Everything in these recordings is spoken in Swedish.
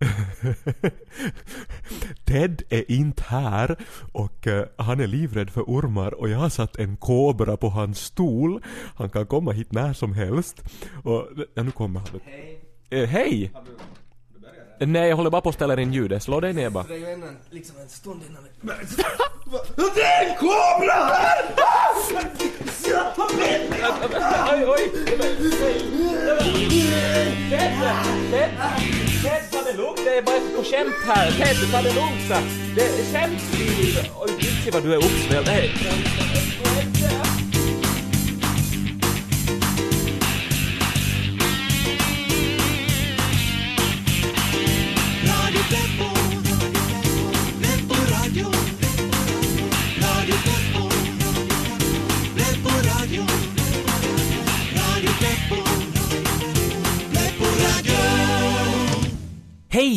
Ted är inte här och eh, han är livrädd för ormar och jag har satt en kobra på hans stol. Han kan komma hit när som helst. Och, ja, nu kommer han. Hej! Eh, hej! Nej, jag håller bara på att ställa in ljudet. Slå dig ner bara. Det är ju en, liksom en stund innan. Det är en kobra här! Oj, oj! Ted! Ted! Ted, ta det lugnt. Det är bara ett skämt här. Ted, ta det lugnt. Det är skämt. Oj, gud vad du är uppsvälld.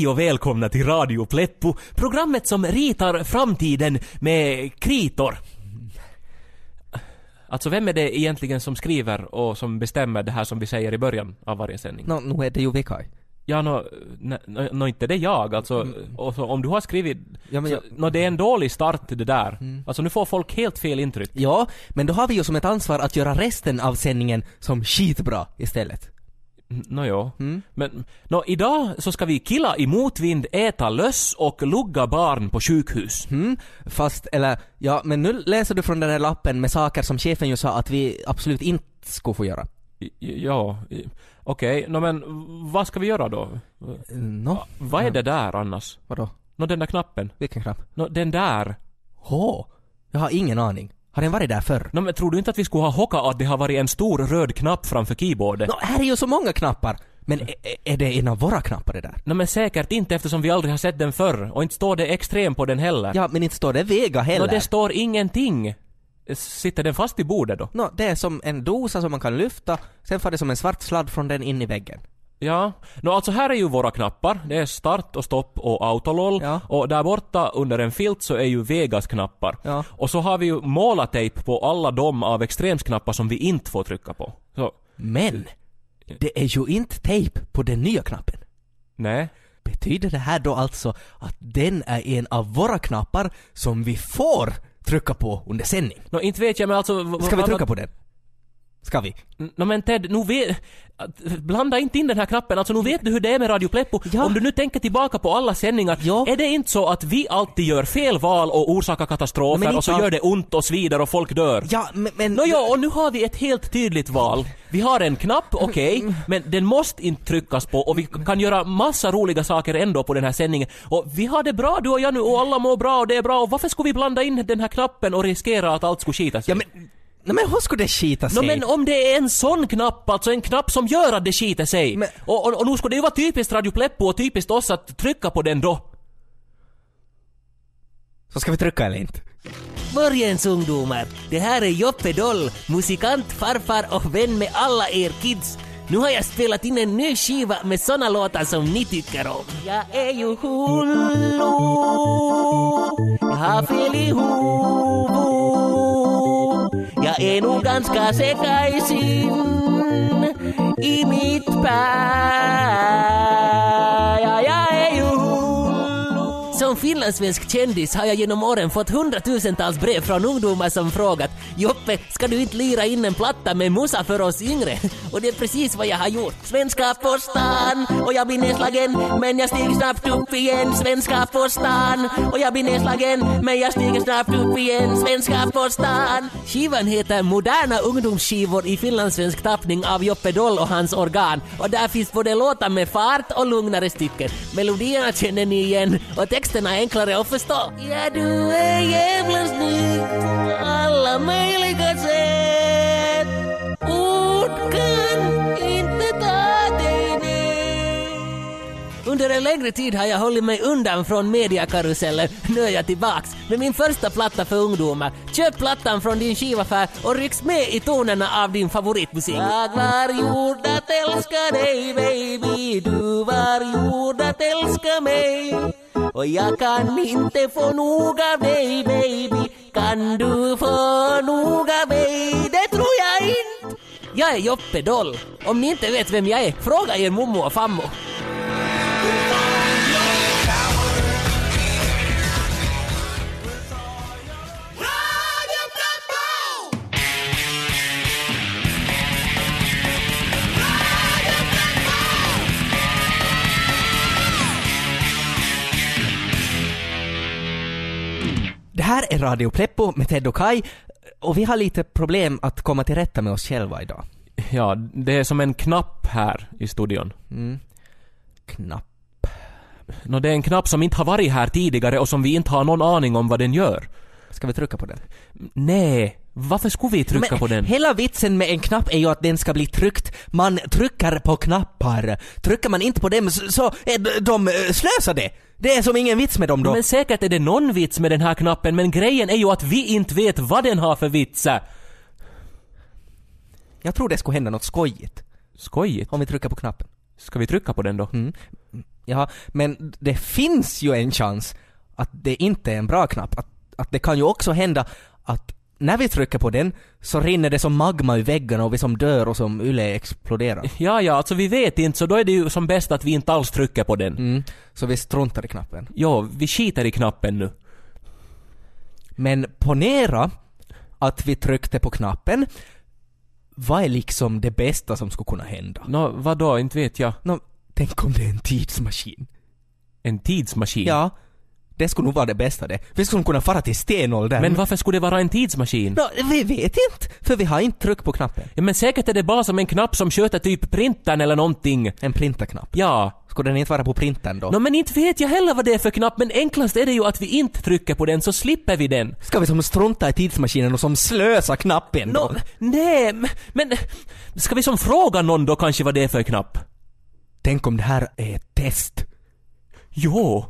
Hej och välkomna till Radio Pleppo, programmet som ritar framtiden med kritor. Alltså vem är det egentligen som skriver och som bestämmer det här som vi säger i början av varje sändning? Nå, nu är det ju Vikaj. Ja, nå, no, no, no, inte det jag alltså. Och så, om du har skrivit... Ja, men så, jag- nå, det är en dålig start det där. Alltså nu får folk helt fel intryck. Ja, men då har vi ju som ett ansvar att göra resten av sändningen som skitbra istället. Nå jo. Men, nå, idag så ska vi killa i motvind, äta löss och lugga barn på sjukhus. Mm, fast, eller, ja, men nu läser du från den här lappen med saker som chefen ju sa att vi absolut inte skulle få göra. Ja, okej. Nå men vad ska vi göra då? Nå, Vad är det där annars? vadå? Nå den där knappen? Vilken knapp? Nå den där? H? Jag har ingen aning. Har den varit där förr? Nå men tror du inte att vi skulle ha hockat att det har varit en stor röd knapp framför keyboardet? Nå, här är ju så många knappar! Men är, det en av våra knappar det där? Nå men säkert inte eftersom vi aldrig har sett den förr och inte står det extrem på den heller. Ja, men inte står det Vega Nå heller. det står ingenting. Sitter den fast i bordet då? Nå, det är som en dosa som man kan lyfta, sen får det som en svart sladd från den in i väggen. Ja. Nå alltså här är ju våra knappar. Det är start och stopp och autololl. Ja. Och där borta under en filt så är ju Vegas knappar. Ja. Och så har vi ju målartejp på alla de av extremsknappar som vi inte får trycka på. Så, Men! Det är ju inte tejp på den nya knappen. nej. Betyder det här då alltså att den är en av våra knappar som vi får trycka på under sändning? Nå inte vet jag men alltså... Ska vi trycka på den? Ska vi? Nå men Ted, nu vet... Blanda inte in den här knappen. Alltså nu vet du hur det är med Radio Pleppo. Ja. Om du nu tänker tillbaka på alla sändningar. Ja. Är det inte så att vi alltid gör fel val och orsakar katastrofer men och så inte gör det ont och svider och folk dör? Ja, men... men Nåja, och nu har vi ett helt tydligt val. Vi har en knapp, okej, men den måste inte tryckas på och vi kan göra massa roliga saker ändå på den här sändningen. Och vi har det bra du och jag nu och alla mår bra och det är bra och varför skulle vi blanda in den här knappen och riskera att allt skulle skita sig? Ja men... Nej men hur skulle det skita sig? Nå men om det är en sån knapp, alltså en knapp som gör att det skiter sig. Men- Och, och, och nu skulle det ju vara typiskt Radio Pleppo och typiskt oss att trycka på den då. Så ska vi trycka eller inte? Morgens ungdomar! Det här är Joppe Doll, musikant, farfar och vän med alla er kids. Nu har jag spelat in en ny skiva med såna låtar som ni tycker om. Jag är ju hullu, jag har fel i huvudet. Jag är nog ganska sekaisin i mitt som finlandssvensk kändis har jag genom åren fått hundratusentals brev från ungdomar som frågat Joppe, ska du inte lira in en platta med Musa för oss yngre? Och det är precis vad jag har gjort. Svenska på stan och jag blir nedslagen men jag stiger snabbt upp igen. Svenska på stan och jag blir nedslagen men jag stiger snabbt upp igen. Svenska på stan. Skivan heter Moderna ungdomsskivor i finlandssvensk tappning av Joppe Doll och hans organ. Och där finns både låtar med fart och lugnare stycken. Melodierna känner ni igen och texten är enklare att förstå. Ja, du e, e är jävla snygg på alla möjliga sätt. Ord kan inte ta dig ner. Under en längre tid har jag hållit mig undan från mediakarusellen. Nu är jag tillbaks med min första platta för ungdomar. Köp plattan från din skivaffär och rycks med i tonerna av din favoritmusik. Jag var gjord att älska dig baby, du var gjord att älska mig. Och jag kan inte få nog av dig baby, kan du få nog av mig? Det tror jag inte. Jag är Joppe Doll. Om ni inte vet vem jag är, fråga er mommo och fammo. Är Radio Pleppo med Ted och Kai och vi har lite problem att komma till rätta med oss själva idag. Ja, det är som en knapp här i studion. Knapp. Nå, det är en knapp som inte har varit här tidigare och som vi inte har någon aning om vad den gör. Ska vi trycka på den? Nej, varför skulle vi trycka Men på den? hela vitsen med en knapp är ju att den ska bli tryckt. Man trycker på knappar. Trycker man inte på dem så, är de, de eh, slösade. Det är som ingen vits med dem då. Men säkert är det någon vits med den här knappen, men grejen är ju att vi inte vet vad den har för vitser. Jag tror det skulle hända något skojigt Skojigt. om vi trycker på knappen. Ska vi trycka på den då? Mm. Ja, men det finns ju en chans att det inte är en bra knapp. Att, att det kan ju också hända att när vi trycker på den så rinner det som magma i väggarna och vi som dör och som Yle exploderar. Ja, ja, alltså vi vet inte, så då är det ju som bäst att vi inte alls trycker på den. Mm. Så vi struntar i knappen. Jo, vi skiter i knappen nu. Men ponera att vi tryckte på knappen. Vad är liksom det bästa som skulle kunna hända? Nå, vadå, inte vet jag. Nå, tänk om det är en tidsmaskin. En tidsmaskin? Ja, det skulle nog vara det bästa det. Vi skulle kunna fara till stenåldern. Men varför skulle det vara en tidsmaskin? Nå, vi vet inte, för vi har inte tryckt på knappen. Ja, men säkert är det bara som en knapp som sköter typ printern eller någonting. En printerknapp. Ja. Skulle den inte vara på printern då? Nå men inte vet jag heller vad det är för knapp, men enklast är det ju att vi inte trycker på den så slipper vi den. Ska vi som strunta i tidsmaskinen och som slösa knappen då? Nå, nej, m- men ska vi som fråga någon då kanske vad det är för knapp? Tänk om det här är ett test. Jo.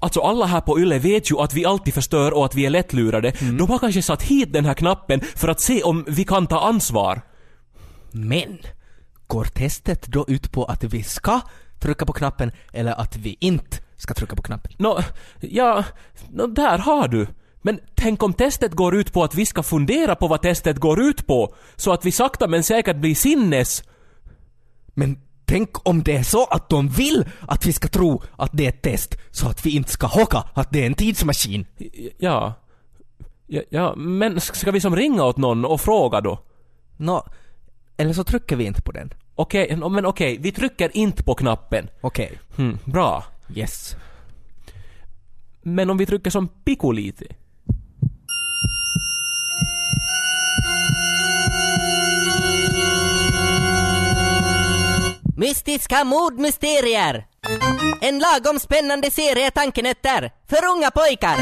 Alltså alla här på Yle vet ju att vi alltid förstör och att vi är lättlurade. De har kanske satt hit den här knappen för att se om vi kan ta ansvar. Men, går testet då ut på att vi ska trycka på knappen eller att vi inte ska trycka på knappen? Nå, ja, nå, där har du. Men tänk om testet går ut på att vi ska fundera på vad testet går ut på, så att vi sakta men säkert blir sinnes... Men tänk om det är så att de vill att vi ska tro att det är ett test så att vi inte ska hocka att det är en tidsmaskin. Ja. Ja, ja men ska vi som ringa åt någon och fråga då? Nå, eller så trycker vi inte på den. Okej, nå, men okej, vi trycker inte på knappen. Okej. Hmm, bra. Yes. Men om vi trycker som piku Mystiska mordmysterier. En lagom spännande serie tankenötter för unga pojkar.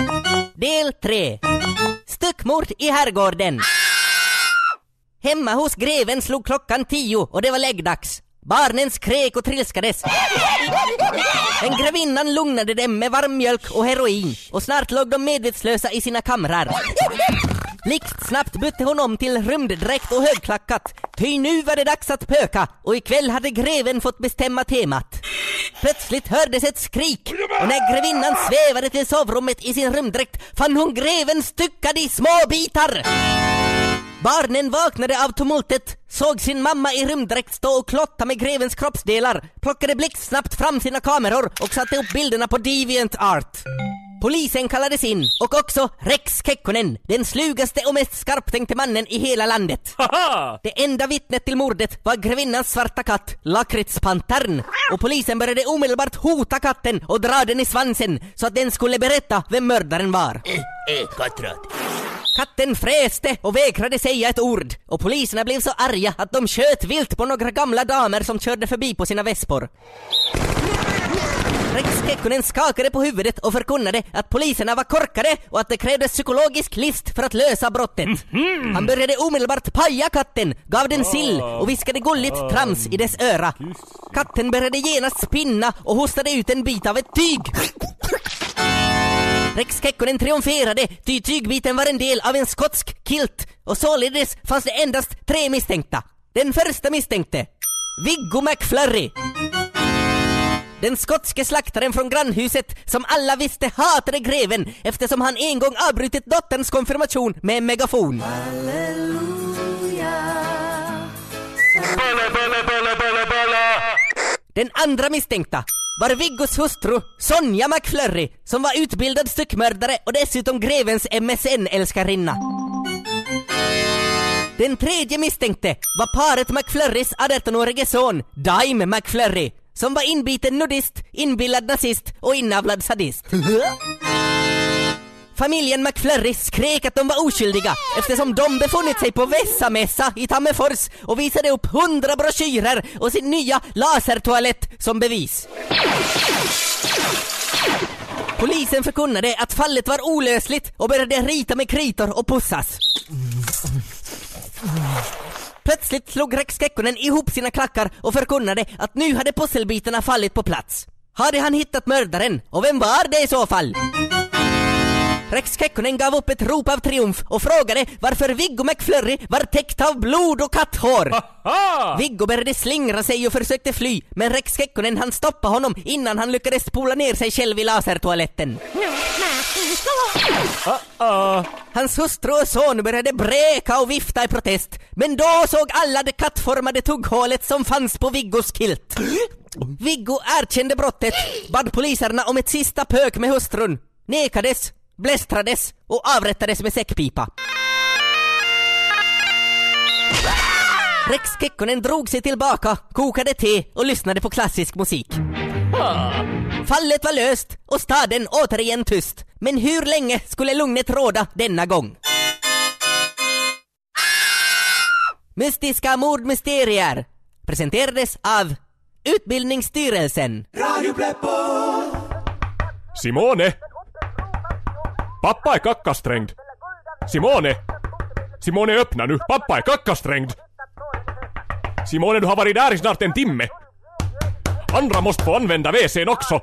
Del 3. Styckmord i herrgården. Hemma hos greven slog klockan tio och det var läggdags. Barnen skrek och trilskades. Men grevinnan lugnade dem med varm mjölk och heroin och snart låg de medvetslösa i sina kamrar. Blixtsnabbt bytte hon om till rymddräkt och högklackat. Ty nu var det dags att pöka och ikväll hade greven fått bestämma temat. Plötsligt hördes ett skrik och när grevinnan svävade till sovrummet i sin rymddräkt fann hon greven styckad i små bitar. Barnen vaknade av tumultet, såg sin mamma i rymddräkt stå och klotta med grevens kroppsdelar, plockade blixtsnabbt fram sina kameror och satte upp bilderna på Deviant Art. Polisen kallades in och också Rex Kekkonen, den slugaste och mest skarptänkte mannen i hela landet. Haha! Det enda vittnet till mordet var grevinnans svarta katt, Lakritspantern. Och polisen började omedelbart hota katten och dra den i svansen så att den skulle berätta vem mördaren var. Katten fräste och vägrade säga ett ord och poliserna blev så arga att de sköt vilt på några gamla damer som körde förbi på sina vespor. Rex Kekkonen skakade på huvudet och förkunnade att poliserna var korkade och att det krävdes psykologisk list för att lösa brottet. Han började omedelbart paja katten, gav den sill och viskade gulligt trams i dess öra. Katten började genast spinna och hostade ut en bit av ett tyg. Rex Kekkonen triumferade, ty tygbiten var en del av en skotsk kilt och således fanns det endast tre misstänkta. Den första misstänkte, Viggo McFlurry. Den skotske slaktaren från grannhuset som alla visste hatade greven eftersom han en gång avbrutit dotterns konfirmation med en megafon. Den andra misstänkta var Viggos hustru Sonja McFlurry som var utbildad styckmördare och dessutom grevens MSN-älskarinna. Den tredje misstänkte var paret McFlurrys 18-årige son Dime McFlurry som var inbiten nudist, inbillad nazist och inavlad sadist. Familjen McFlurry skrek att de var oskyldiga eftersom de befunnit sig på Vessamässa i Tammerfors och visade upp hundra broschyrer och sin nya lasertoalett som bevis. Polisen förkunnade att fallet var olösligt och började rita med kritor och pussas. Plötsligt slog Rex Kekkonen ihop sina klackar och förkunnade att nu hade pusselbitarna fallit på plats. Hade han hittat mördaren? Och vem var det i så fall? Rex Kekkonen gav upp ett rop av triumf och frågade varför Viggo McFlurry var täckt av blod och katthår. Viggo började slingra sig och försökte fly, men Rex Kekkonen han stoppa honom innan han lyckades spola ner sig själv i lasertoaletten. Hans hustru och son började bräka och vifta i protest, men då såg alla det kattformade tugghålet som fanns på Viggos kilt. Viggo erkände brottet, bad poliserna om ett sista pök med hustrun, nekades, blästrades och avrättades med säckpipa. Rex Kekkonen drog sig tillbaka, kokade te och lyssnade på klassisk musik. Fallet var löst och staden återigen tyst. Men hur länge skulle lugnet råda denna gång? Mystiska mordmysterier presenterades av Utbildningsstyrelsen. Radio Simone! Pappa är kackasträngd! Simone! Simone öppna nu, pappa är kackasträngd! Simone du har varit där i snart en timme! Andra måste få använda WC'n också!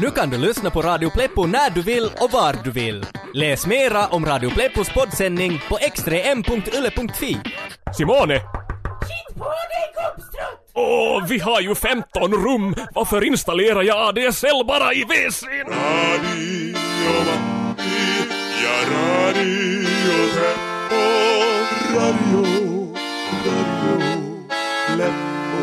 Nu kan du lyssna på Radio Pleppo när du vill och var du vill. Läs mera om Radio Pleppos poddsändning på x3m.yle.fi. Simone! Åh, vi har ju 15 rum! Varför installerar jag ADSL bara i WC'n? Radio ja Radio Pleppo, Radio, Radio Pleppo.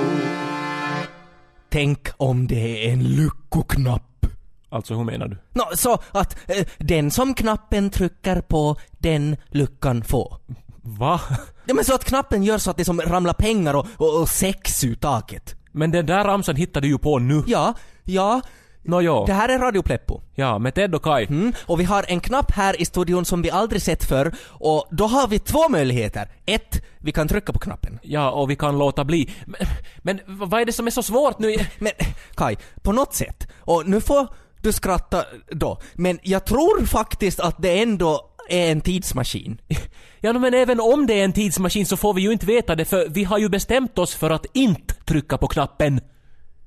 Tänk om det är en lyckoknapp. Alltså hur menar du? Nå, så att eh, den som knappen trycker på, den lyckan få. Va? Ja, men så att knappen gör så att det som ramlar pengar och, och, och sex ur taket. Men den där ramsan hittade du ju på nu. Ja, ja, Nåjo. det här är Radio Pleppo. Ja, med Ted och Kai. Mm, och vi har en knapp här i studion som vi aldrig sett förr och då har vi två möjligheter. Ett, vi kan trycka på knappen. Ja, och vi kan låta bli. Men, men vad är det som är så svårt nu? Men Kai, på något sätt, och nu får du skratta då, men jag tror faktiskt att det ändå är en tidsmaskin. Ja, men även om det är en tidsmaskin så får vi ju inte veta det för vi har ju bestämt oss för att inte trycka på knappen.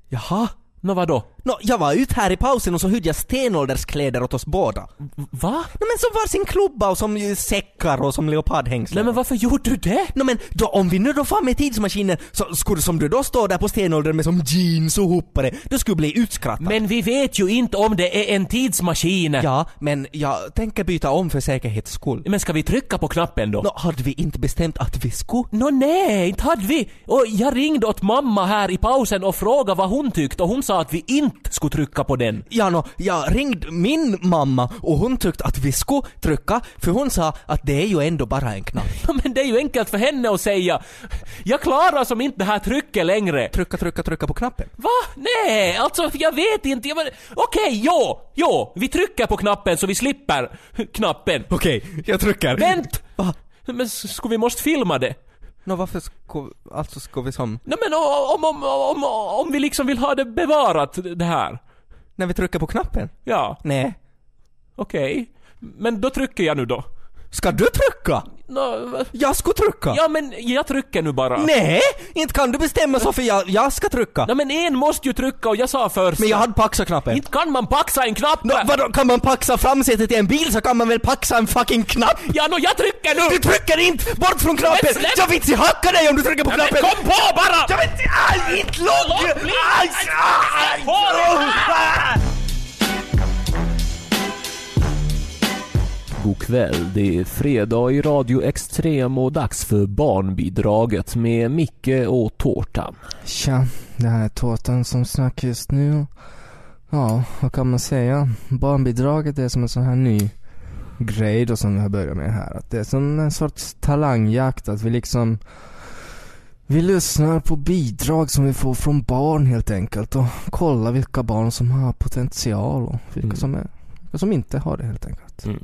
Jaha? Nå vadå? Nå, jag var ute här i pausen och så hyrde jag stenålderskläder åt oss båda. Va? Nå men som var sin klubba och som säckar och som leopardhängslen. Nej men varför gjorde du det? Nå men då, om vi nu då far med tidsmaskinen så skulle som du då står där på stenåldern med som jeans och hoppare, du skulle bli utskrattad. Men vi vet ju inte om det är en tidsmaskin. Ja, men jag tänker byta om för säkerhets skull. Men ska vi trycka på knappen då? Nå, hade vi inte bestämt att vi skulle? Nå nej, inte hade vi. Och jag ringde åt mamma här i pausen och frågade vad hon tyckte och hon sa att vi inte skulle trycka på den. Ja, nå, jag ringde min mamma och hon tyckte att vi skulle trycka för hon sa att det är ju ändå bara en knapp. Ja, Men det är ju enkelt för henne att säga. Jag klarar som inte det här trycket längre. Trycka, trycka, trycka på knappen. Va? Nej, alltså jag vet inte. Jag. Okej, jo, jo, vi trycker på knappen så vi slipper knappen. Okej, jag trycker. Vänt! Va? Men skulle vi måste filma det? Nå, varför ska, alltså ska vi som... Nej men om, om, om, om vi liksom vill ha det bevarat, det här. När vi trycker på knappen? Ja, Nej. okej. Men då trycker jag nu då. Ska du trycka? Va- Jag ska trycka? ja men jag trycker nu bara. Nej! Inte kan du bestämma så för jag, jag ska trycka. Nej men en måste ju trycka och jag sa först. Men jag hade paxa-knappen. Inte kan man paxa en knapp! Nå, vadå, kan man paxa framsätet i en bil så kan man väl paxa en fucking knapp? Ja, nå jag trycker nu! Du trycker inte! Bort från knappen! Men släpp! Jag vill inte hacka dig om du trycker på men knappen! kom på bara! Jag vet inte, aj, inte långt! Låt bli! Aj, aj, På dig! aj. God kväll, det är fredag i Radio Extrem och dags för barnbidraget med Micke och Tårtan. Tja, det här är Tårtan som snackar just nu. Ja, vad kan man säga? Barnbidraget är som en sån här ny grej då som vi har börjat med här. Att det är som en sorts talangjakt, att vi liksom Vi lyssnar på bidrag som vi får från barn helt enkelt och kollar vilka barn som har potential och vilka, Mm. som, är, vilka som inte har det helt enkelt. Mm.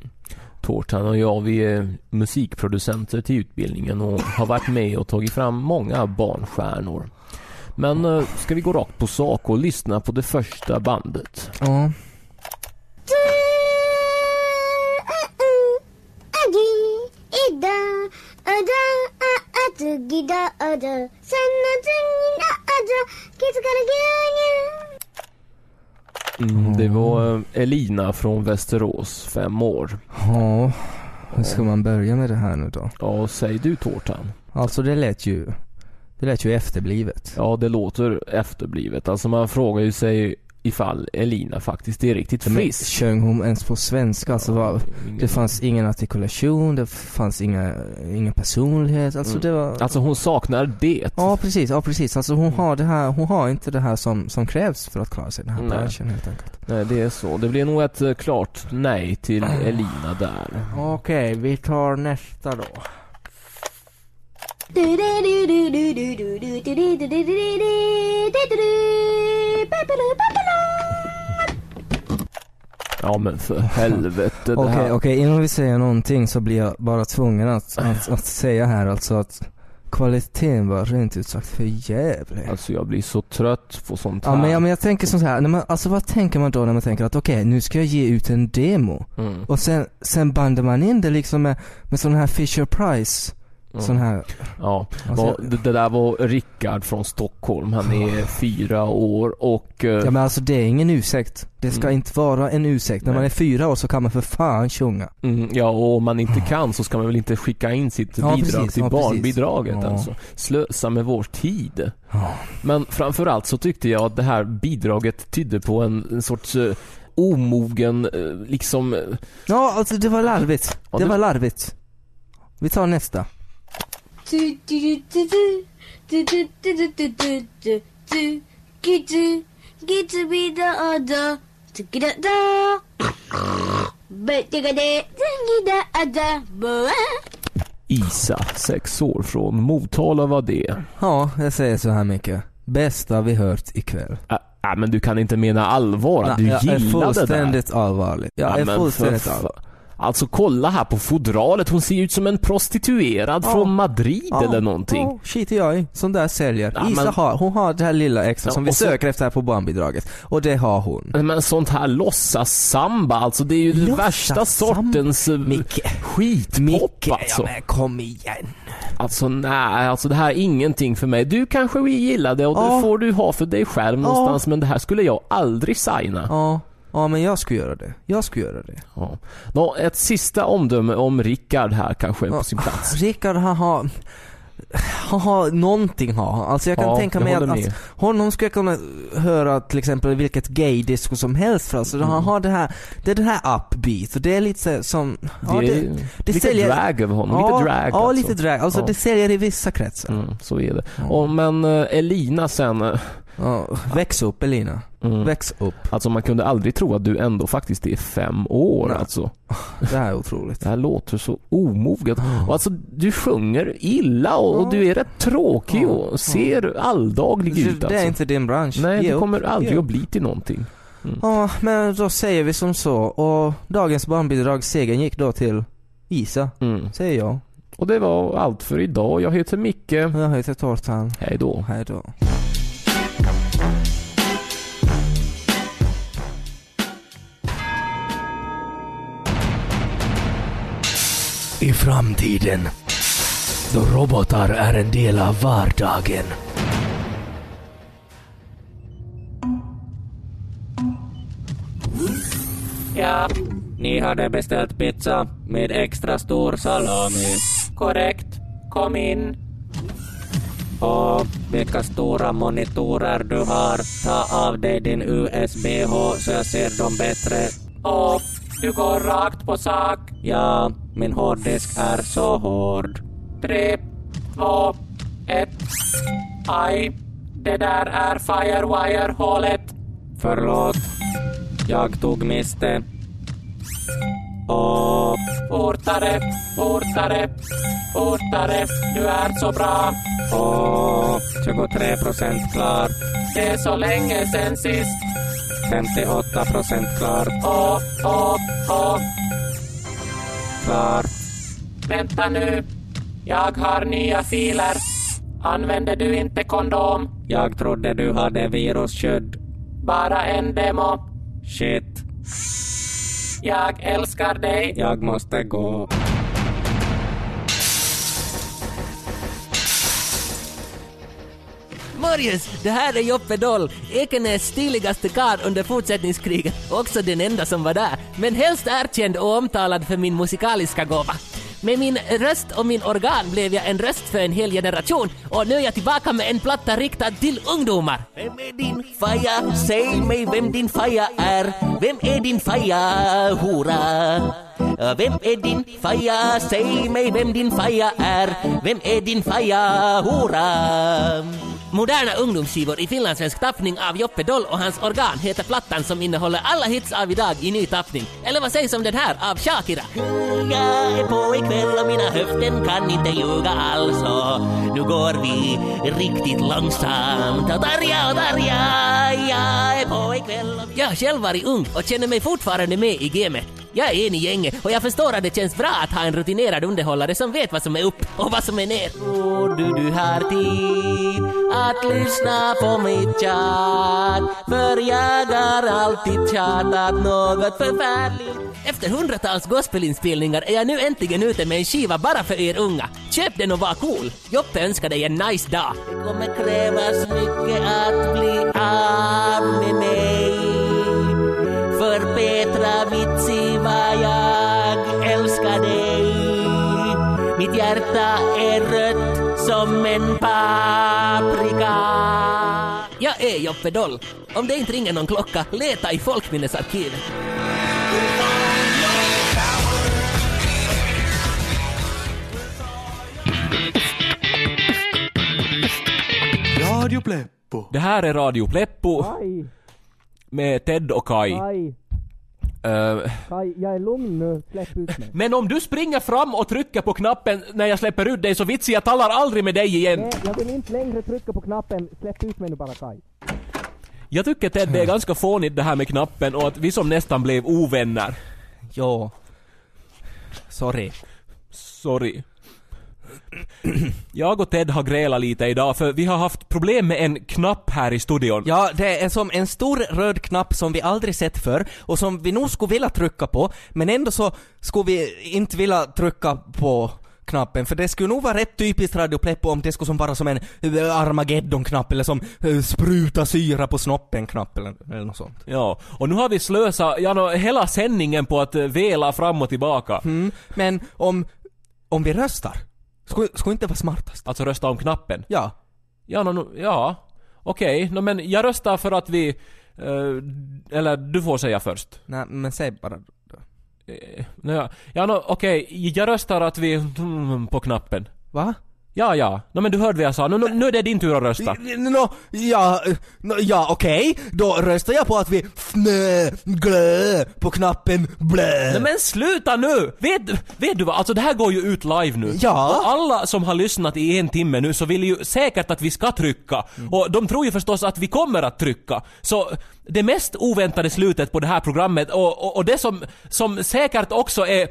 Tårtan och jag vi är musikproducenter till utbildningen och har varit med och tagit fram många barnstjärnor. Men eh, ska vi gå rakt på sak och lyssna på det första bandet? Ja, Mm, det var eh, Elina från Västerås, fem år. ja. Hur ska man börja med det här nu då? Ja, säg du Tårtan. Alltså det lät ju, det lät ju efterblivet. Ja, det låter efterblivet. Alltså man frågar ju sig ifall Elina faktiskt är riktigt frisk. sjöng hon ens på svenska? Alltså Ingen- det fanns ingen artikulation, det fanns inga, ingen personlighet. Alltså Mm. det var... Alltså hon saknar det. Ja precis, ja precis. Alltså hon Mm. har det här, hon har inte det här som, som krävs för att klara sig i den här Nej. branschen helt enkelt. Nej, det är så. Det blir nog ett eh, klart nej till Elina där. Okej, vi tar nästa då. Ja men för helvete. det Okej, okej, innan vi säger någonting så blir jag bara tvungen att, att, att säga här alltså att kvaliteten var rent ut sagt för jävlig. Alltså jag blir så trött på sånt här. Ja men, ja men jag tänker så här, när man, alltså vad tänker man då när man tänker att okej, nu ska jag ge ut en demo. Mm. Och sen, sen bandar man in det liksom med, med sån här Fisher Price, Mm. sån här, Ja, alltså, det, där var Rickard från Stockholm. Han är fyra år och... eh, ja men alltså det är ingen ursäkt. Det ska Mm. inte vara en ursäkt. När Nej. man är fyra år så kan man för fan sjunga. mm, ja, och om man inte kan så ska man väl inte skicka in sitt Ja, bidrag precis, till ja, barnbidraget Ja. alltså. Slösa med vår tid. Ja. Men framförallt så tyckte jag att det här bidraget tydde på en, en sorts eh, omogen, eh, liksom... Ja, alltså det var larvigt. Ja, det det- var larvigt. Vi tar nästa. Get to be the other. Isa, sex år från Motala var det. Ja, jag säger så här mycket. Bästa vi hört ikväll. Äh, äh, men du kan inte mena allvar att du jag är gillade det där? fullständigt allvarlig. Jag Ja, är fullständigt allvarlig. Alltså kolla här på fodralet, hon ser ut som en prostituerad Ja. från Madrid Ja, eller någonting. Ja, skiter jag. Sån där säljer. Ja, Isa men- har, hon har det här lilla extra som vi så- söker efter här på barnbidraget. Och det har hon. Men sånt här låtsas-samba, alltså det är ju den värsta sortens eh, Micke. skitpop Micke, alltså. ja men kom igen. Alltså nej, alltså det här är ingenting för mig. Du kanske vill gilla det och det får du ha för dig själv någonstans men det här skulle jag aldrig signa. Ja, ja men jag skulle göra det. Jag skulle göra det. Ja. Nå, ett sista omdöme om Rickard här kanske är på sin plats. Rickard han har, han har någonting har. Alltså jag kan Ja, tänka mig att, med. honom skulle jag kunna höra till exempel vilket gaydisco som helst för alltså han har det här, det är det här upbeat och det är lite som, ja, det är det, det lite säljer- drag över honom, ja, lite drag Ja, alltså. lite drag. Alltså Ja. det säljer i vissa kretsar. Mm, så är det. Och, men eh, Elina sen, eh, Ja, väx upp Elina. Mm, Väx upp. alltså man kunde aldrig tro att du ändå faktiskt är fem år Nej. alltså. Det här är otroligt. Det här låter så omoget. Och alltså du sjunger illa och, och du är rätt tråkig och ser alldaglig ut Det alltså. är inte din bransch. Nej, Ge du upp. kommer aldrig Ge att bli till någonting. Ja, men då säger vi som så. Och dagens barnbidrag, segern gick då till Isa, Mm. säger jag. Och det var allt för idag. Jag heter Micke. Jag heter Tortan. Hej då. Hej då. I framtiden, då robotar är en del av vardagen. Ja, ni hade beställt pizza med extra stor salami. Korrekt. Kom in. Och vilka stora monitorer du har. Ta av dig din USB-H så jag ser dem bättre. Och du går rakt på sak. Ja, min hårddisk är så hård. Tre, två, ett. Aj, det där är Firewire-hålet. Förlåt. Jag tog miste. Åh, fortare, fortare, fortare. Du är så bra. Åh, 23 procent klar. Det är så länge sen sist. 58 procent klar. Åh, åh, åh. Klar. Vänta nu. Jag har nya filer. Använder du inte kondom? Jag trodde du hade virusskydd. Bara en demo. Shit. Jag älskar dig. Jag måste gå. Morjens, det här är Joppe Doll, Ekenäs stiligaste karl under fortsättningskriget, också den enda som var där, men helst erkänd och omtalad för min musikaliska gåva. Med min röst och min organ blev jag en röst för en hel generation och nu är jag tillbaka med en platta riktad till ungdomar. Vem är din faja? Säg mig vem din faja är. Vem är din faja, hora? Vem är din faja? Säg mig vem din faja är. Vem är din faja, hora? Moderna ungdomsskivor i finlandssvensk tappning av Joppe Doll och hans organ heter plattan som innehåller alla hits av idag i ny tappning. Eller vad sägs om den här av Shakira? Jag är på ikväll och mina höften kan inte ljuga alls nu går vi riktigt långsamt och Darja och Darja, jag är på ikväll och... Jag själv varit ung och känner mig fortfarande med i gamet. Jag är en i gänget och jag förstår att det känns bra att ha en rutinerad underhållare som vet vad som är upp och vad som är ner. Tror du du har tid att lyssna på mitt tjat? För jag har alltid tjatat något förfärligt. Efter hundratals gospelinspelningar är jag nu äntligen ute med en skiva bara för er unga. Köp den och var cool. Joppe önskar dig en nice dag. Det kommer krävas mycket att bli av med mig. För Petra Vitsi Mitt hjärta är rött som en paprika Jag är Joppe Doll. Om det inte ringer någon klocka, leta i folkminnesarkivet. Radio Pleppo. Det här är Radio Pleppo med Ted och Kai. Kaj, Eh, Kaj, jag är lugn nu. Släpp ut mig. men om du springer fram och trycker på knappen när jag släpper ut dig så vits jag talar aldrig med dig igen. jag vill inte längre trycka på knappen. Släpp ut mig nu bara Kaj. Jag tycker Ted det är ganska fånigt det här med knappen och att vi som nästan blev ovänner. Jo. Sorry. Sorry. Jag och Ted har grälat lite idag för vi har haft problem med en knapp här i studion. Ja, det är som en stor röd knapp som vi aldrig sett förr och som vi nog skulle vilja trycka på, men ändå så skulle vi inte vilja trycka på knappen, för det skulle nog vara rätt typiskt Radio Pleppo om det skulle som vara som en Armageddon-knapp eller som eh, spruta syra på snoppen-knapp eller, eller något sånt. Ja, och nu har vi slösat ja, nå, hela sändningen på att eh, vela fram och tillbaka. Mm, men om, om vi röstar, skulle, skulle inte vara smartast? Alltså rösta om knappen. Ja. Ja, nå, ja. Okej, nå, men jag röstar för att vi... eh, eller du får säga först. Nej, men säg bara. Eh, nå, ja, ja nå, okej, jag röstar att vi... mm, på knappen. Va? Ja, ja. Nå men du hörde vad jag sa. Nu, nu, nu är det din tur att rösta. Nå, ja, eh, nå, ja okej. Då röstar jag på att vi fnö, glö på knappen blö. Nej men sluta nu! Vet, vet du vad, alltså det här går ju ut live nu. Ja. Och alla som har lyssnat i en timme nu så vill ju säkert att vi ska trycka. Och de tror ju förstås att vi kommer att trycka. Så det mest oväntade slutet på det här programmet och, och, och det som, som säkert också är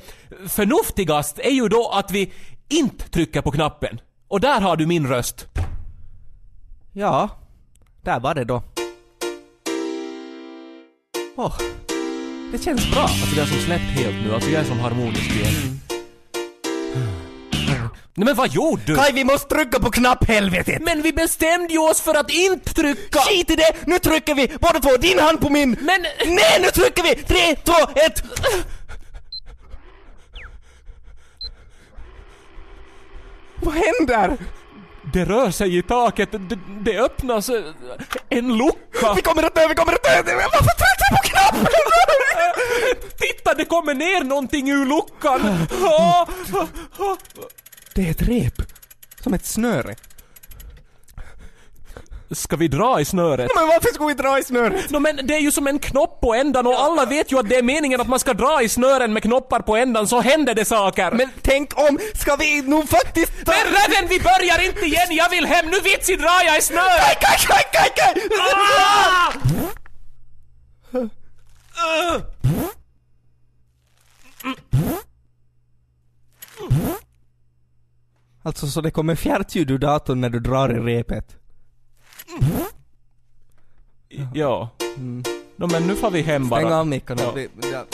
förnuftigast är ju då att vi inte trycker på knappen. Och där har du min röst. Ja, där var det då. Åh, det känns bra. Alltså det har som släppt helt nu, alltså jag är som harmonisk igen. Nej men vad gjorde du? Kaj, vi måste trycka på knapphelvetet! Men vi bestämde ju oss för att inte trycka! Skit i det! Nu trycker vi! Båda två, din hand på min! Men... Nej, nu trycker vi! Tre, två, ett! Vad händer? Det rör sig i taket, det, det öppnas eh, en lucka. Vi kommer att dö, vi kommer att dö! Varför tryckte vi på knappen? Titta, det kommer ner någonting ur luckan! Ah, ah, ah. Det är ett rep. Som ett snöre. Ska vi dra i snöret? Men varför ska vi dra i snöret? No, men det är ju som en knopp på ändan och alla vet ju att det är meningen att man ska dra i snören med knoppar på ändan så händer det saker. Men tänk om, ska vi nog faktiskt ta... Men Reven, vi börjar inte igen, jag vill hem, nu vitsi drar jag i snöret! Kaj, kaj, kaj, kaj! Ah! Alltså så det kommer fjärrljud ur datorn när du drar i repet? Ja. No, men nu får vi hem bara. Stäng av mickarna. Ja.